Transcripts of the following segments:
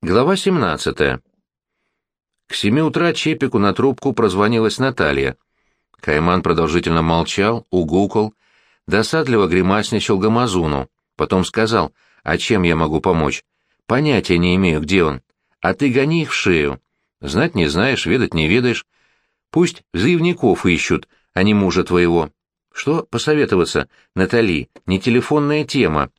Глава 17. К семи утра Чепику на трубку прозвонилась Наталья. Кайман продолжительно молчал, угукал, досадливо гримасничал Гамазуну, потом сказал, «А чем я могу помочь? Понятия не имею, где он. А ты гони их в шею. Знать не знаешь, ведать не ведаешь. Пусть взаимников ищут, а не мужа твоего. Что посоветоваться, Натали, не телефонная тема.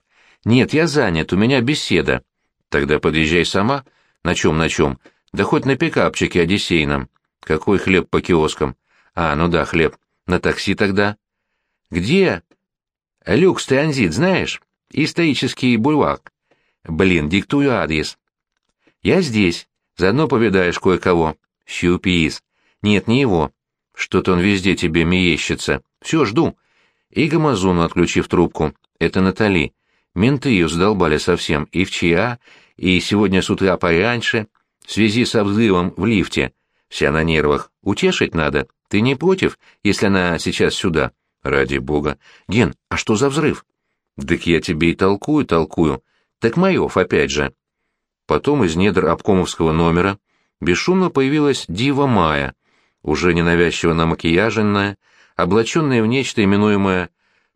Нет, я занят, у меня беседа. Тогда подъезжай сама. На чем, на чем? Да хоть на пикапчике одиссейном. Какой хлеб по киоскам? А, ну да, хлеб. На такси тогда. Где? Люкс Транзит, знаешь? Исторический бульвар. Блин, диктую адрес. Я здесь. Заодно повидаешь кое-кого. Щупис. Нет, не его. Что-то он везде тебе мерещится. Все, жду. И Гамазуну, отключив трубку. Это Натали. Менты ее задолбали совсем, и в ЧИА, и сегодня с утра пораньше, в связи со взрывом в лифте. Вся на нервах. Утешить надо. Ты не против, если она сейчас сюда? Ради бога. Ген, а что за взрыв? Так я тебе и толкую, толкую. Так Маев опять же. Потом из недр обкомовского номера бесшумно появилась Дива Мая, уже ненавязчиво намакияженная, облаченная в нечто именуемое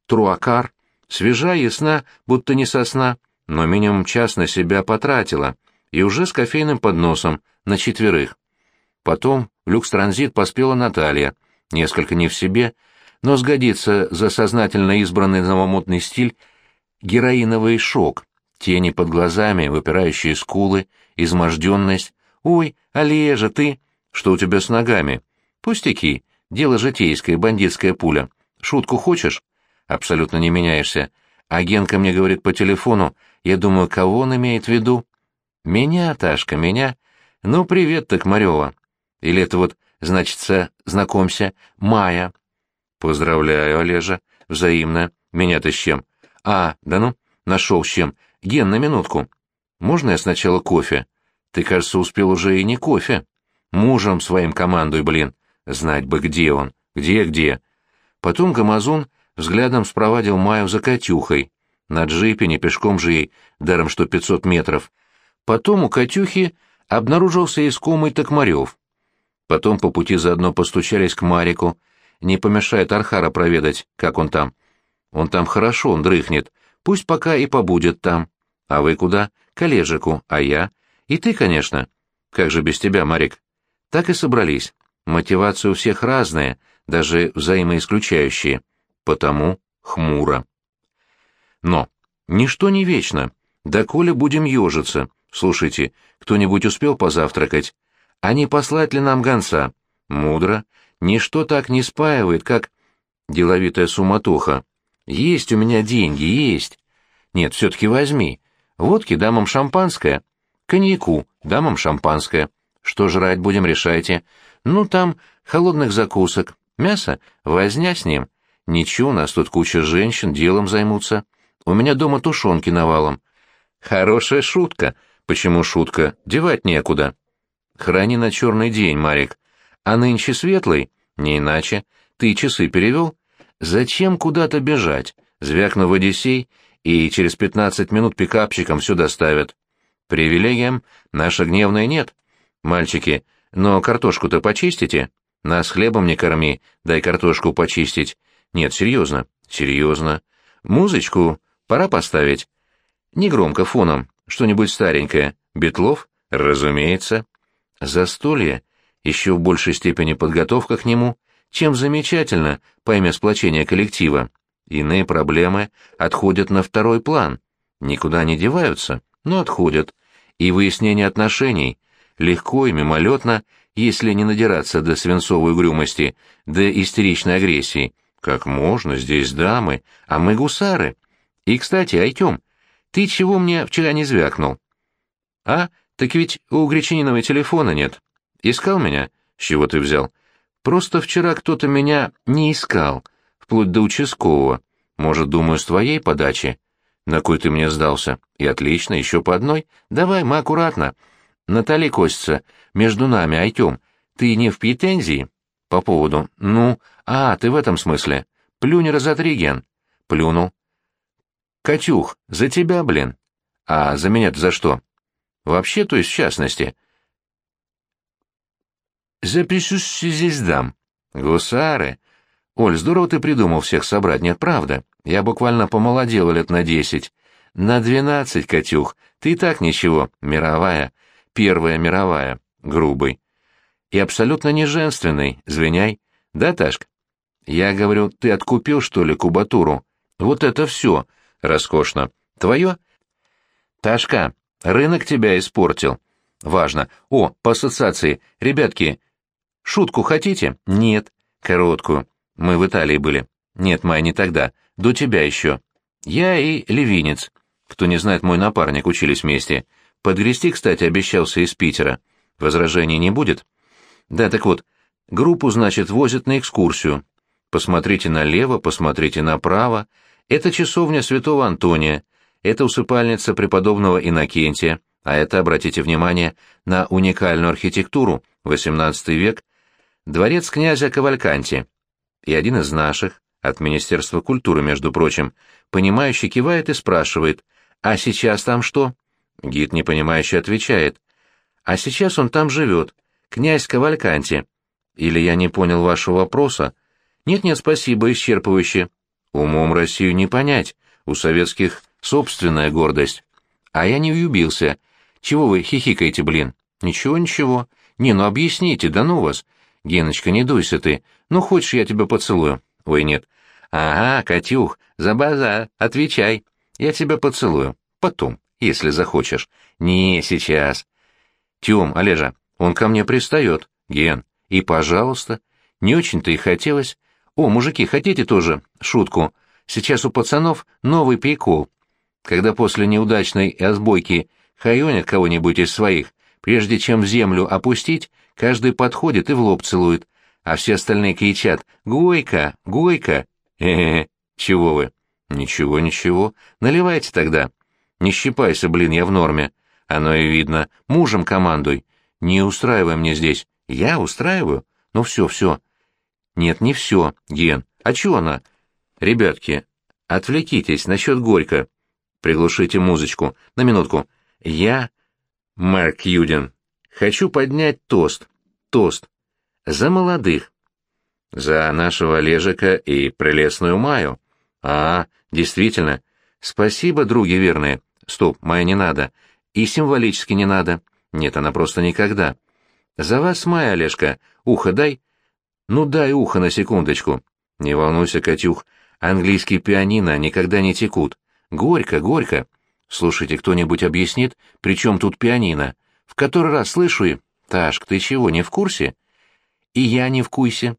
«труакар», Свежа, ясна, будто не сосна, но минимум час на себя потратила, и уже с кофейным подносом, на четверых. Потом в люкс-транзит поспела Наталья, несколько не в себе, но сгодится за сознательно избранный новомодный стиль героиновый шок, тени под глазами, выпирающие скулы, изможденность. «Ой, Олежа, ты? Что у тебя с ногами?» «Пустяки. Дело житейское, бандитская пуля. Шутку хочешь?» Абсолютно не меняешься. А Генка мне говорит по телефону, я думаю, кого он имеет в виду? Меня, Ташка, меня. Ну, привет, так Марёва. Или это вот, значится, знакомься, Майя. Поздравляю, Олежа, взаимно. Меня-то с чем? А, да ну, нашел с чем. Ген, на минутку. Можно я сначала кофе? Ты, кажется, успел уже и не кофе. Мужем своим командуй, блин. Знать бы, где он. Где-где. Потом Гамазон взглядом спровадил Маю за Катюхой. На джипе, не пешком же ей, даром что пятьсот метров. Потом у Катюхи обнаружился искомый Токмарев. Потом по пути заодно постучались к Марику. Не помешает Архара проведать, как он там. Он там хорошо, он дрыхнет. Пусть пока и побудет там. А вы куда? К Олежику. А я? И ты, конечно. Как же без тебя, Марик? Так и собрались. Мотивации у всех разные, даже взаимоисключающие потому хмуро. Но ничто не вечно. Доколе будем ежиться. Слушайте, кто-нибудь успел позавтракать? А не послать ли нам гонца? Мудро. Ничто так не спаивает, как деловитая суматоха. Есть у меня деньги, есть. Нет, все-таки возьми. Водки дамам шампанское. Коньяку дамам шампанское. Что жрать будем, решайте. Ну, там холодных закусок. Мясо? Возня с ним. Ничего, у нас тут куча женщин, делом займутся. У меня дома тушенки навалом. Хорошая шутка. Почему шутка? Девать некуда. Храни на черный день, Марик. А нынче светлый? Не иначе. Ты часы перевел? Зачем куда-то бежать? Звякну в Одиссей, и через пятнадцать минут пикапчиком все доставят. Привилегиям наша гневная нет. Мальчики, но картошку-то почистите? Нас хлебом не корми, дай картошку почистить. Нет, серьезно, серьезно. Музычку пора поставить. Не громко фоном, что-нибудь старенькое. Бетлов? Разумеется. Застолье, еще в большей степени подготовка к нему, чем замечательно, поймя сплочение коллектива. Иные проблемы отходят на второй план. Никуда не деваются, но отходят. И выяснение отношений легко и мимолетно, если не надираться до свинцовой угрюмости, до истеричной агрессии, как можно, здесь дамы, а мы гусары. И, кстати, Айтем, ты чего мне вчера не звякнул? А, так ведь у Гречанинова телефона нет. Искал меня? С чего ты взял? Просто вчера кто-то меня не искал, вплоть до участкового. Может, думаю, с твоей подачи? На кой ты мне сдался? И отлично, еще по одной. Давай, мы аккуратно. Натали косится. Между нами, Айтем, ты не в претензии? По поводу... Ну, а, ты в этом смысле. Плюнь разотри, Ген. Плюнул. Катюх, за тебя, блин. А за меня-то за что? Вообще, то есть в частности. Запишусь здесь дам. Гусары. Оль, здорово ты придумал всех собрать, нет, правда? Я буквально помолодел лет на десять. На двенадцать, Катюх, ты и так ничего, мировая. Первая мировая, грубый. И абсолютно не женственный, звеняй. Да, Ташка? Я говорю, ты откупил, что ли, кубатуру? Вот это все. Роскошно. Твое? Ташка, рынок тебя испортил. Важно. О, по ассоциации. Ребятки, шутку хотите? Нет. Короткую. Мы в Италии были. Нет, Майя, не тогда. До тебя еще. Я и Левинец. Кто не знает, мой напарник, учились вместе. Подгрести, кстати, обещался из Питера. Возражений не будет? Да, так вот, группу, значит, возят на экскурсию. Посмотрите налево, посмотрите направо. Это часовня святого Антония, это усыпальница преподобного Иннокентия, а это, обратите внимание, на уникальную архитектуру, XVIII век, дворец князя Кавальканти. И один из наших, от Министерства культуры, между прочим, понимающий кивает и спрашивает, «А сейчас там что?» Гид, непонимающе, отвечает, «А сейчас он там живет, князь Кавальканти». Или я не понял вашего вопроса, нет-нет, спасибо, исчерпывающе. Умом Россию не понять, у советских собственная гордость. А я не влюбился. Чего вы хихикаете, блин? Ничего, ничего. Не, ну объясните, да ну вас. Геночка, не дуйся ты. Ну, хочешь, я тебя поцелую? Ой, нет. Ага, Катюх, за база, отвечай. Я тебя поцелую. Потом, если захочешь. Не, сейчас. Тём, Олежа, он ко мне пристает. Ген, и пожалуйста. Не очень-то и хотелось. «О, мужики, хотите тоже шутку? Сейчас у пацанов новый прикол. Когда после неудачной отбойки хайонят кого-нибудь из своих, прежде чем в землю опустить, каждый подходит и в лоб целует, а все остальные кричат «Гойка! Гойка!» «Э-э-э! Чего вы?» «Ничего, ничего. Наливайте тогда. Не щипайся, блин, я в норме. Оно и видно. Мужем командуй. Не устраивай мне здесь. Я устраиваю? Ну все, все. Нет, не все, Ген. А чё она? Ребятки, отвлекитесь насчет Горько. Приглушите музычку. На минутку. Я, Марк Юдин, хочу поднять тост. Тост. За молодых. За нашего Лежика и прелестную Маю. А, действительно. Спасибо, други верные. Стоп, Майя не надо. И символически не надо. Нет, она просто никогда. За вас, Майя, Олежка, ухо дай. Ну дай ухо на секундочку. Не волнуйся, Катюх, английские пианино никогда не текут. Горько, горько. Слушайте, кто-нибудь объяснит, при чем тут пианино? В который раз слышу и... Ташк, ты чего, не в курсе? И я не в курсе.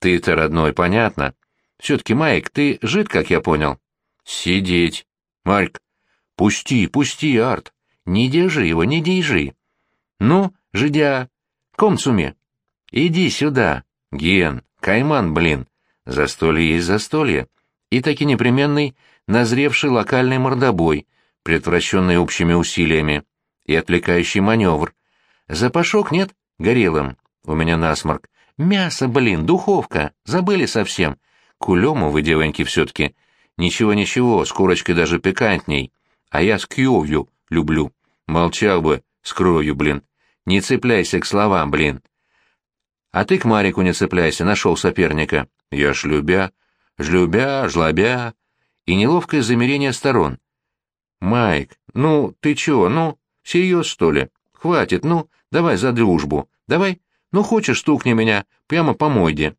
Ты-то, родной, понятно. Все-таки, Майк, ты жид, как я понял? Сидеть. Марк, пусти, пусти, Арт. Не держи его, не держи. Ну, жидя, комцуме, иди сюда. Ген, кайман, блин. Застолье есть застолье. И таки непременный, назревший локальный мордобой, предотвращенный общими усилиями, и отвлекающий маневр. Запашок нет? Горелым. У меня насморк. Мясо, блин, духовка. Забыли совсем. Кулему вы, девоньки, все-таки. Ничего-ничего, с курочкой даже пикантней. А я с кьёвью люблю. Молчал бы, с кровью, блин. Не цепляйся к словам, блин. А ты к Марику не цепляйся, нашел соперника. Я шлюбя, жлюбя, жлобя. И неловкое замерение сторон. Майк, ну, ты чё, ну, серьез, что ли? Хватит, ну, давай за дружбу. Давай, ну, хочешь, стукни меня, прямо по мойде.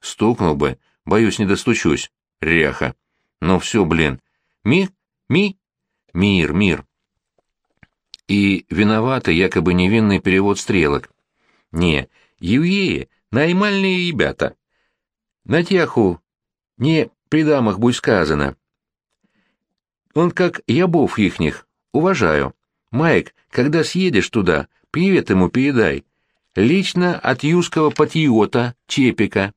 Стукнул бы, боюсь, не достучусь. Ряха. Ну все, блин. Ми? Ми? Мир, мир. И виноватый якобы невинный перевод стрелок. Не, Евеи — наймальные ребята. На тяху не при дамах будь сказано. Он как ябов ихних, уважаю. Майк, когда съедешь туда, привет ему передай. Лично от юского патриота Чепика.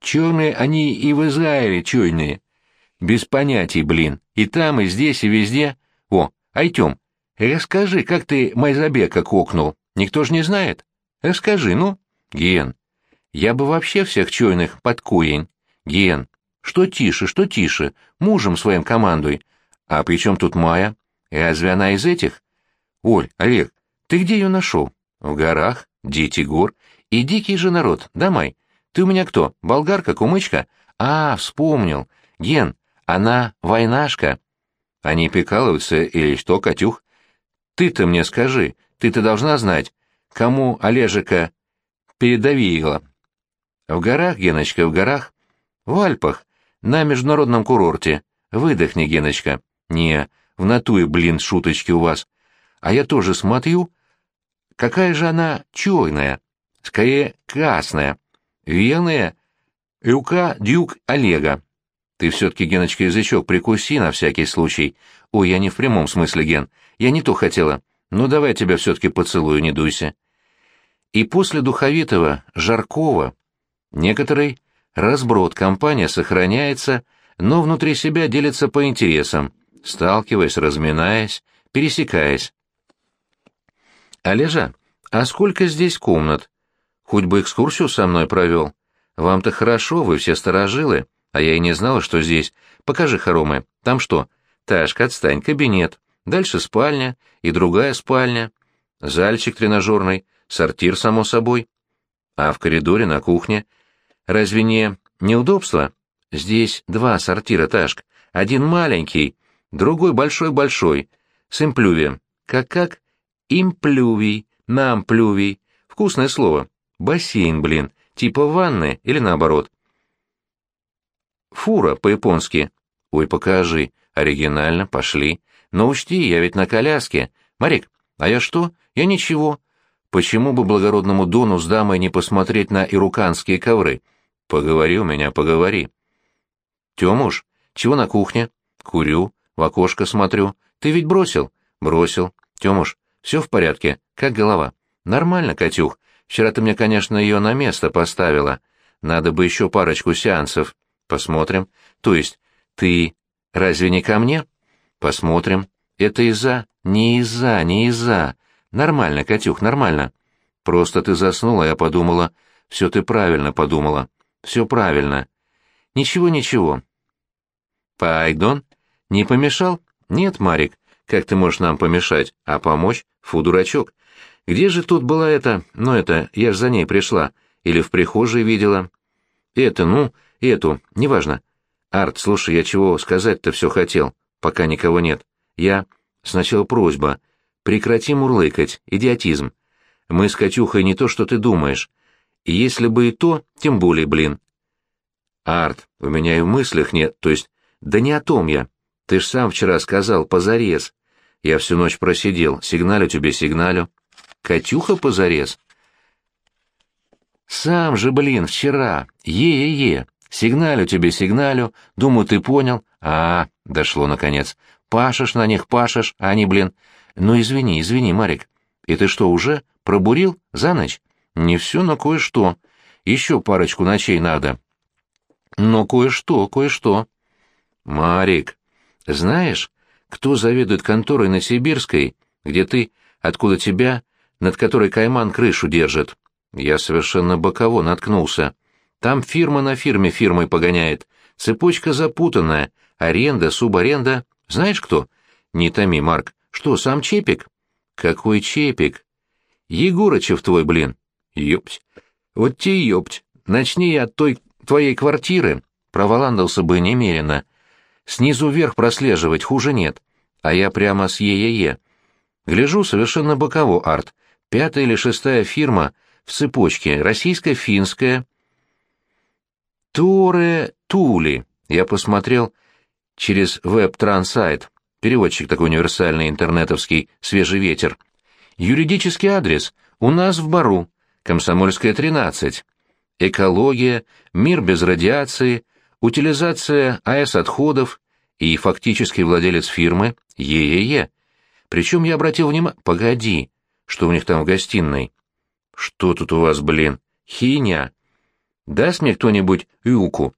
Черные они и в Израиле черные. Без понятий, блин. И там, и здесь, и везде. О, Айтем, расскажи, как ты Майзабека кокнул. Никто ж не знает. Расскажи, ну. Ген, я бы вообще всех чойных под куень. Ген, что тише, что тише, мужем своим командуй. А при чем тут Майя? Разве она из этих? Оль, Олег, ты где ее нашел? В горах, дети гор и дикий же народ, Дамай. Ты у меня кто, болгарка, кумычка? А, вспомнил. Ген, она войнашка. Они пекалываются или что, Катюх? Ты-то мне скажи, ты-то должна знать, кому Олежика передавила. В горах, Геночка, в горах. В Альпах, на международном курорте. Выдохни, Геночка. Не, в натуре, блин, шуточки у вас. А я тоже смотрю. Какая же она чёрная, скорее красная, верная. Рука дюк Олега. Ты все-таки, Геночка, язычок прикуси на всякий случай. Ой, я не в прямом смысле, Ген. Я не то хотела. Ну, давай тебя все-таки поцелую, не дуйся. И после духовитого, жаркого, некоторый разброд компания сохраняется, но внутри себя делится по интересам, сталкиваясь, разминаясь, пересекаясь. «Олежа, а сколько здесь комнат? Хоть бы экскурсию со мной провел. Вам-то хорошо, вы все сторожилы, а я и не знала, что здесь. Покажи хоромы. Там что? Ташка, отстань, кабинет. Дальше спальня и другая спальня. Зальчик тренажерный, сортир, само собой. А в коридоре на кухне. Разве не неудобство? Здесь два сортира, Ташк. Один маленький, другой большой-большой, с имплювием. Как-как? Имплювий, намплювий. Вкусное слово. Бассейн, блин. Типа ванны или наоборот. Фура по-японски. Ой, покажи. Оригинально, пошли. Но учти, я ведь на коляске. Марик, а я что? Я ничего. Почему бы благородному Дону с дамой не посмотреть на ируканские ковры? Поговори у меня, поговори. Тёмуш, чего на кухне? Курю, в окошко смотрю. Ты ведь бросил? Бросил. Тёмуш, все в порядке? Как голова? Нормально, Катюх. Вчера ты мне, конечно, ее на место поставила. Надо бы еще парочку сеансов. Посмотрим. То есть, ты разве не ко мне? Посмотрим. Это из-за... Не из-за, не из-за. Нормально, Катюх, нормально. Просто ты заснула, я подумала. Все ты правильно подумала. Все правильно. Ничего, ничего. Пайдон? Не помешал? Нет, Марик. Как ты можешь нам помешать? А помочь? Фу, дурачок. Где же тут была эта... Ну, это... Я ж за ней пришла. Или в прихожей видела. Это, ну, эту. Неважно. Арт, слушай, я чего сказать-то все хотел, пока никого нет. Я... Сначала просьба. Прекрати мурлыкать. Идиотизм. Мы с Катюхой не то, что ты думаешь. И если бы и то, тем более, блин. Арт, у меня и в мыслях нет, то есть... Да не о том я. Ты ж сам вчера сказал, позарез. Я всю ночь просидел, сигналю тебе, сигналю. Катюха позарез. Сам же, блин, вчера. Е-е-е. Сигналю тебе, сигналю. Думаю, ты понял. А, дошло наконец. Пашешь на них, пашешь, а они, блин... Ну, извини, извини, Марик. И ты что, уже пробурил за ночь? Не все, но кое-что. Еще парочку ночей надо. Но кое-что, кое-что. Марик, знаешь, кто заведует конторой на Сибирской, где ты, откуда тебя, над которой Кайман крышу держит? Я совершенно боково наткнулся. Там фирма на фирме фирмой погоняет. Цепочка запутанная. Аренда, субаренда. Знаешь кто? Не томи, Марк. Что, сам Чепик? Какой Чепик? Егорычев твой, блин. Ёпть. Вот те ёпть. Начни я от той твоей квартиры. Проволандался бы немерено. Снизу вверх прослеживать хуже нет. А я прямо с ЕЕЕ. Гляжу совершенно боково, Арт. Пятая или шестая фирма в цепочке, российско-финская. Туре Тули. Я посмотрел через веб-трансайт. Переводчик такой универсальный, интернетовский, свежий ветер. Юридический адрес у нас в Бару. Комсомольская, 13. Экология, мир без радиации, утилизация АЭС-отходов и фактический владелец фирмы ЕЕЕ. Причем я обратил внимание... Погоди, что у них там в гостиной? Что тут у вас, блин? Хиня. Даст мне кто-нибудь юку?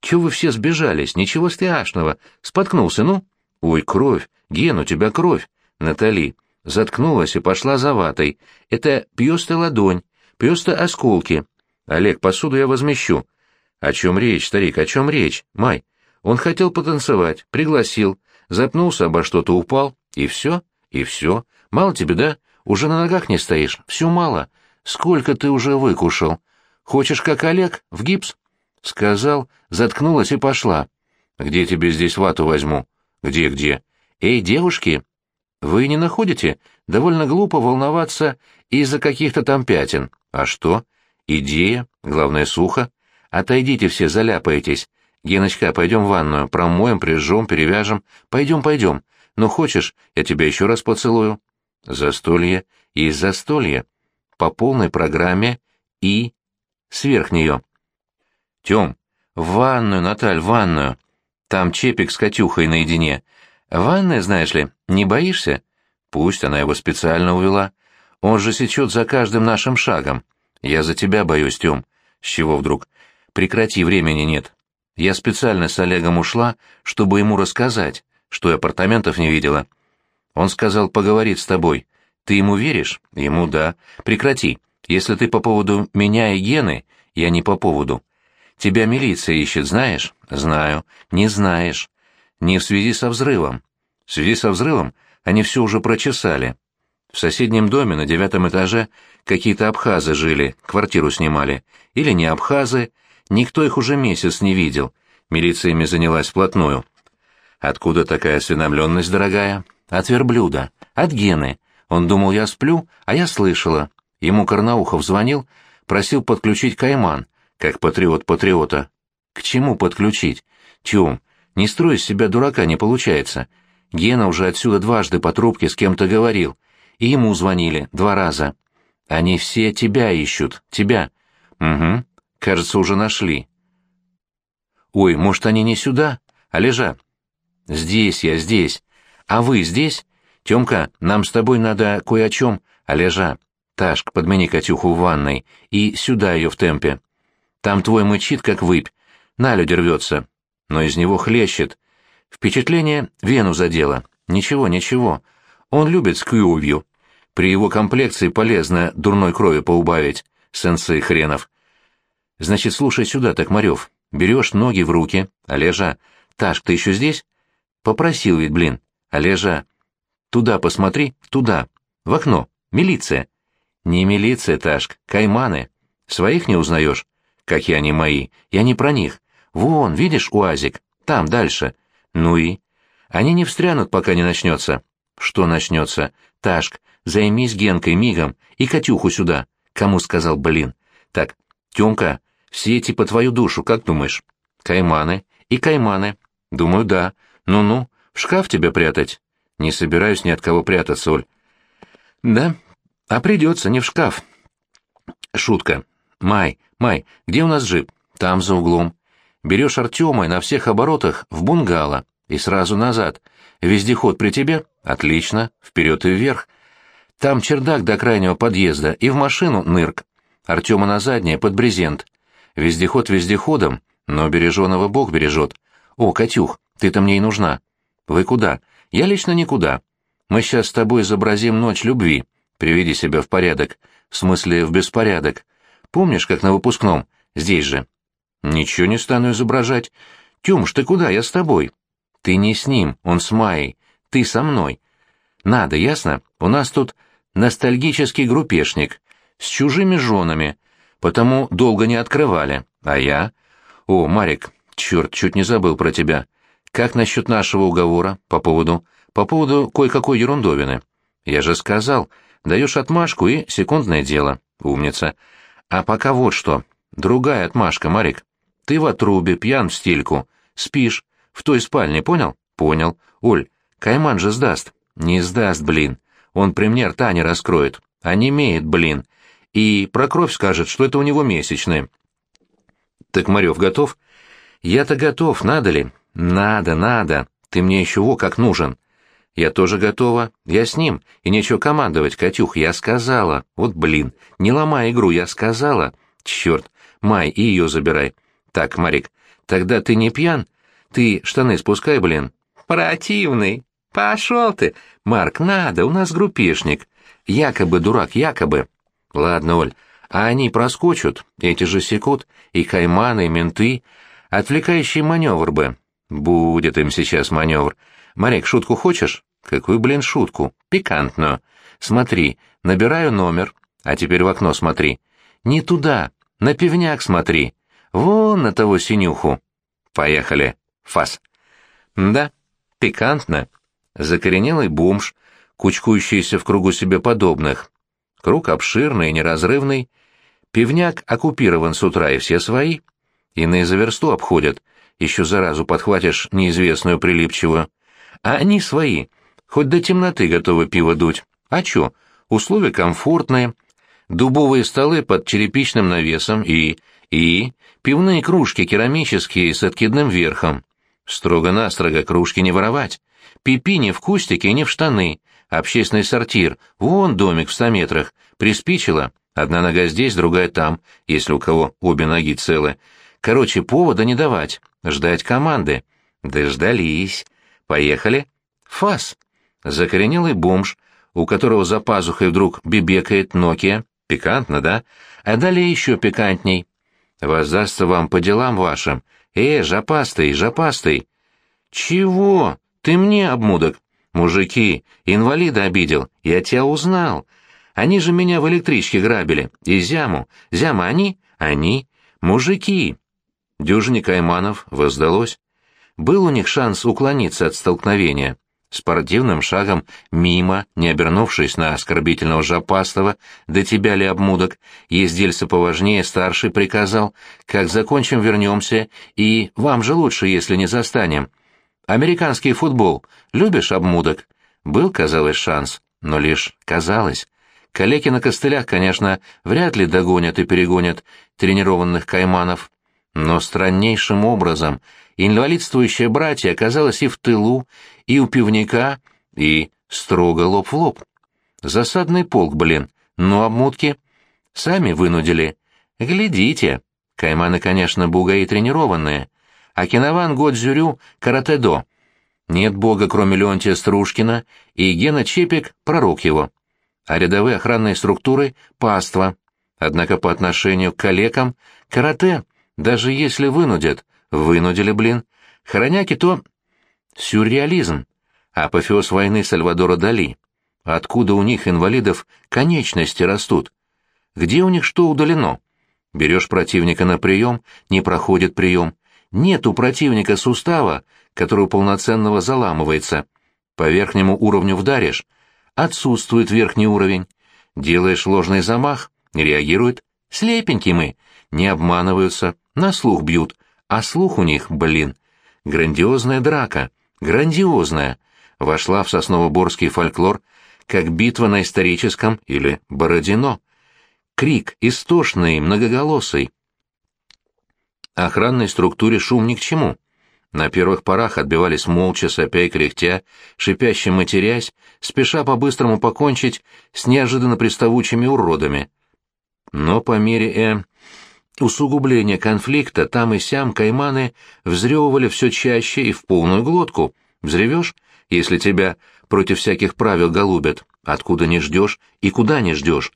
Чего вы все сбежались? Ничего страшного. Споткнулся, ну? Ой, кровь. Ген, у тебя кровь. Натали. Заткнулась и пошла за ватой. Это пьёста ладонь, пьёста осколки. Олег, посуду я возмещу. О чем речь, старик, о чем речь? Май. Он хотел потанцевать, пригласил, запнулся обо что-то упал, и все, и все. Мало тебе, да? Уже на ногах не стоишь. Все мало. Сколько ты уже выкушал? Хочешь, как Олег, в гипс? Сказал, заткнулась и пошла. Где тебе здесь вату возьму? Где-где? Эй, девушки, вы не находите? Довольно глупо волноваться из-за каких-то там пятен. А что? Идея, главное, сухо. Отойдите все, заляпаетесь. Геночка, пойдем в ванную, промоем, прижжем, перевяжем. Пойдем, пойдем. Ну, хочешь, я тебя еще раз поцелую? Застолье и застолье. По полной программе и сверх нее. Тем, в ванную, Наталь, в ванную. Там Чепик с Катюхой наедине. Ванная, знаешь ли, не боишься? Пусть она его специально увела. Он же сечет за каждым нашим шагом. Я за тебя боюсь, Тем. С чего вдруг? Прекрати, времени нет. Я специально с Олегом ушла, чтобы ему рассказать, что и апартаментов не видела. Он сказал, поговорит с тобой. Ты ему веришь? Ему да. Прекрати. Если ты по поводу меня и Гены, я не по поводу. Тебя милиция ищет, знаешь? Знаю. Не знаешь. Не в связи со взрывом. В связи со взрывом они все уже прочесали. В соседнем доме на девятом этаже какие-то абхазы жили, квартиру снимали. Или не абхазы, никто их уже месяц не видел. Милиция ими занялась вплотную. Откуда такая осведомленность, дорогая? От верблюда. От Гены. Он думал, я сплю, а я слышала. Ему Карнаухов звонил, просил подключить Кайман, как патриот патриота. К чему подключить? Тюм, не строй из себя дурака, не получается. Гена уже отсюда дважды по трубке с кем-то говорил. И ему звонили два раза. Они все тебя ищут, тебя. Угу, кажется, уже нашли. Ой, может, они не сюда, а лежат? Здесь я, здесь. А вы здесь? Тёмка, нам с тобой надо кое о чем, Олежа. Ташк, подмени Катюху в ванной и сюда ее в темпе. Там твой мычит, как выпь, на люди рвется, но из него хлещет. Впечатление вену задело. Ничего, ничего. Он любит скювью. При его комплекции полезно дурной крови поубавить, сенсей хренов. Значит, слушай сюда, Токмарев. Берешь ноги в руки. Олежа, Ташк, ты еще здесь? Попросил ведь, блин. Олежа, туда посмотри, туда. В окно. Милиция. Не милиция, Ташк, кайманы. Своих не узнаешь? Какие они мои? Я не про них. Вон, видишь, УАЗик? Там, дальше. Ну и? Они не встрянут, пока не начнется. Что начнется? Ташк, займись Генкой мигом и Катюху сюда. Кому сказал, блин? Так, Тёмка, все эти по твою душу, как думаешь? Кайманы. И кайманы. Думаю, да. Ну-ну, в шкаф тебя прятать? Не собираюсь ни от кого прятаться, Оль. Да, а придется, не в шкаф. Шутка. Май, Май, где у нас джип? Там, за углом. Берешь Артема и на всех оборотах в бунгало и сразу назад. Вездеход при тебе? Отлично, вперед и вверх. Там чердак до крайнего подъезда и в машину нырк. Артема на заднее, под брезент. Вездеход вездеходом, но береженого Бог бережет. О, Катюх, ты-то мне и нужна. Вы куда? Я лично никуда. Мы сейчас с тобой изобразим ночь любви. Приведи себя в порядок. В смысле, в беспорядок. Помнишь, как на выпускном? Здесь же. Ничего не стану изображать. Тёмш, ты куда? Я с тобой. Ты не с ним, он с Майей. Ты со мной. Надо, ясно? У нас тут ностальгический группешник. С чужими женами. Потому долго не открывали. А я? О, Марик, черт, чуть не забыл про тебя. Как насчет нашего уговора по поводу... По поводу кое-какой ерундовины? Я же сказал, даешь отмашку и секундное дело. Умница. А пока вот что. Другая отмашка, Марик. Ты в отрубе, пьян в стельку. Спишь. В той спальне, понял? Понял. Оль, Кайман же сдаст. Не сдаст, блин. Он при мне рта раскроет. А не имеет, блин. И про кровь скажет, что это у него месячные. Так Марев готов? Я-то готов, надо ли? Надо, надо. Ты мне еще во как нужен. Я тоже готова. Я с ним. И нечего командовать, Катюх, я сказала. Вот блин. Не ломай игру, я сказала. Черт. Май, и ее забирай. Так, Марик, тогда ты не пьян? Ты штаны спускай, блин. Противный. Пошел ты. Марк, надо, у нас группешник. Якобы дурак, якобы. Ладно, Оль, а они проскочут, эти же секут, и кайманы, и менты. Отвлекающий маневр бы. Будет им сейчас маневр. Марик, шутку хочешь? Какую, блин, шутку? Пикантную. Смотри, набираю номер, а теперь в окно смотри. Не туда, на пивняк смотри. Вон на того синюху. Поехали. Фас. Да, пикантно. Закоренелый бомж, кучкующийся в кругу себе подобных. Круг обширный и неразрывный. Пивняк оккупирован с утра, и все свои. Иные за версту обходят. Еще заразу подхватишь неизвестную прилипчивую. А они свои. Хоть до темноты готовы пиво дуть. А чё? Условия комфортные. Дубовые столы под черепичным навесом и... и... пивные кружки керамические с откидным верхом. Строго-настрого кружки не воровать. Пипи не в кустике, не в штаны. Общественный сортир. Вон домик в ста метрах. Приспичило. Одна нога здесь, другая там, если у кого обе ноги целы. Короче, повода не давать. Ждать команды. Дождались. Поехали. Фас. Закоренелый бомж, у которого за пазухой вдруг бибекает Нокия. Пикантно, да? А далее еще пикантней. Воздастся вам по делам вашим. Э, жопастый, жопастый. Чего? Ты мне, обмудок? Мужики, инвалида обидел. Я тебя узнал. Они же меня в электричке грабили. И Зяму. Зяма они? Они. Мужики. Дюжине кайманов воздалось. Был у них шанс уклониться от столкновения. Спортивным шагом мимо, не обернувшись на оскорбительного жопастого, «Да тебя ли, обмудок?» Ездельца поважнее старший приказал, «Как закончим, вернемся, и вам же лучше, если не застанем. Американский футбол. Любишь, обмудок?» Был, казалось, шанс, но лишь казалось. Калеки на костылях, конечно, вряд ли догонят и перегонят тренированных кайманов. Но страннейшим образом инвалидствующее братья оказалось и в тылу, и у пивника, и строго лоб в лоб. Засадный полк, блин, но обмутки сами вынудили. Глядите. Кайманы, конечно, бугаи тренированные. А кинован Годзюрю — каратэ-до. Нет бога, кроме Леонтия Стружкина, и Гена Чепик — пророк его. А рядовые охранные структуры — паства. Однако по отношению к калекам — каратэ, даже если вынудят, вынудили, блин. Хороняки то Сюрреализм. Апофеоз войны Сальвадора Дали. Откуда у них, инвалидов, конечности растут? Где у них что удалено? Берешь противника на прием, не проходит прием. Нет у противника сустава, который полноценного заламывается. По верхнему уровню вдаришь. Отсутствует верхний уровень. Делаешь ложный замах, реагирует. Слепенький мы. Не обманываются, на слух бьют. А слух у них, блин. Грандиозная драка. Грандиозная. Вошла в сосновоборский фольклор как битва на историческом или Бородино. Крик, истошный, многоголосый. Охранной структуре шум ни к чему. На первых порах отбивались молча, сопя и кряхтя, шипяще матерясь, спеша по-быстрому покончить с неожиданно приставучими уродами. Но по мере э, усугубления конфликта там и сям кайманы взрёвывали все чаще и в полную глотку. Взревешь, если тебя против всяких правил голубят, откуда не ждешь и куда не ждешь.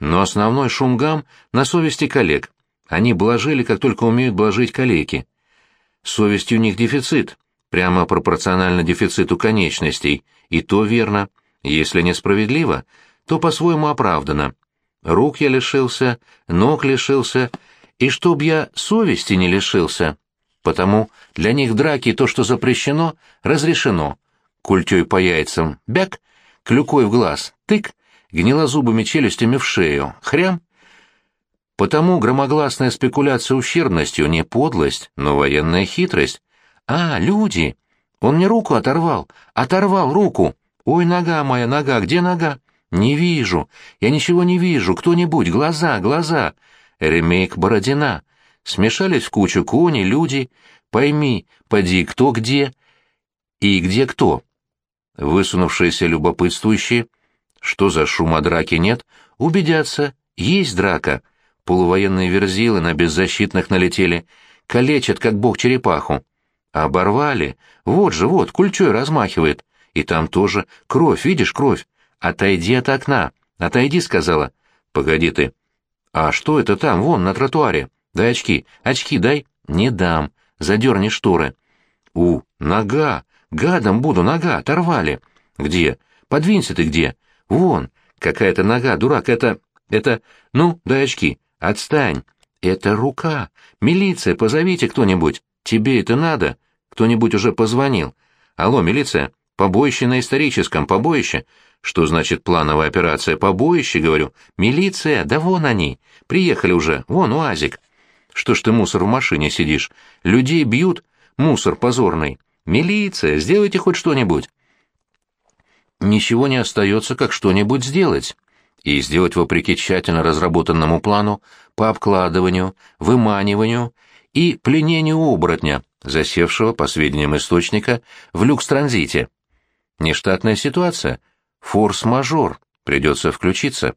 Но основной шум гам на совести коллег. Они блажили, как только умеют блажить коллеги. Совесть у них дефицит, прямо пропорционально дефициту конечностей, и то верно. Если несправедливо, то по-своему оправдано. Рук я лишился, ног лишился, и чтоб я совести не лишился. Потому для них драки то, что запрещено, разрешено. Культей по яйцам — бяк, клюкой в глаз — тык, гнилозубыми челюстями в шею — хрям. Потому громогласная спекуляция ущербностью не подлость, но военная хитрость. А, люди! Он мне руку оторвал, оторвал руку. Ой, нога моя, нога, где нога? Не вижу, я ничего не вижу, кто-нибудь, глаза, глаза. Ремейк Бородина. Смешались в кучу кони, люди. Пойми, поди, кто где и где кто. Высунувшиеся любопытствующие, что за шума драки нет, убедятся, есть драка. Полувоенные верзилы на беззащитных налетели, калечат, как бог черепаху. Оборвали. Вот же, вот, кульчой размахивает. И там тоже кровь, видишь, кровь. Отойди от окна. Отойди, сказала. Погоди ты. А что это там, вон, на тротуаре? Дай очки, очки дай. Не дам. Задерни шторы. У, нога. Гадом буду, нога, оторвали. Где? Подвинься ты где? Вон, какая-то нога, дурак, это... это... Ну, дай очки. Отстань. Это рука. Милиция, позовите кто-нибудь. Тебе это надо? Кто-нибудь уже позвонил. Алло, милиция. Побоище на историческом, побоище. Что значит плановая операция? Побоище, говорю. Милиция, да вон они. Приехали уже, вон УАЗик. Что ж ты, мусор, в машине сидишь? Людей бьют? Мусор позорный. Милиция, сделайте хоть что-нибудь. Ничего не остается, как что-нибудь сделать. И сделать вопреки тщательно разработанному плану по обкладыванию, выманиванию и пленению оборотня, засевшего, по сведениям источника, в люкс-транзите. Нештатная ситуация. Форс-мажор. Придется включиться.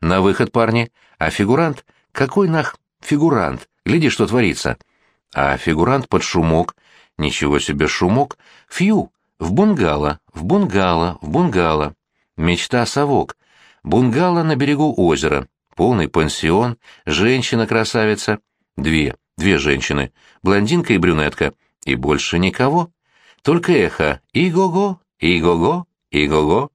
На выход, парни. А фигурант? Какой нах фигурант? Гляди, что творится. А фигурант под шумок. Ничего себе шумок. Фью. В бунгало, в бунгало, в бунгало. Мечта совок. Бунгало на берегу озера. Полный пансион. Женщина-красавица. Две. Две женщины. Блондинка и брюнетка. И больше никого. Только эхо. И-го-го, и-го-го, и-го-го.